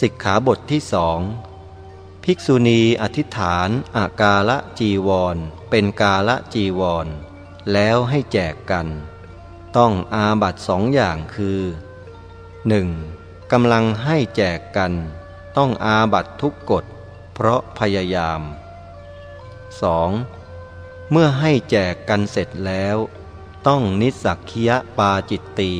สิกขาบทที่สองภิกษุณีอธิษฐานอากาละจีวร เป็นกาละจีวร แล้วให้แจกกัน ต้องอาบัตสองอย่างคือ 1. กำลังให้แจกกัน ต้องอาบัตทุกกฎ เพราะพยายาม 2. เมื่อให้แจกกันเสร็จแล้ว ต้องนิสักคียปาจิตตี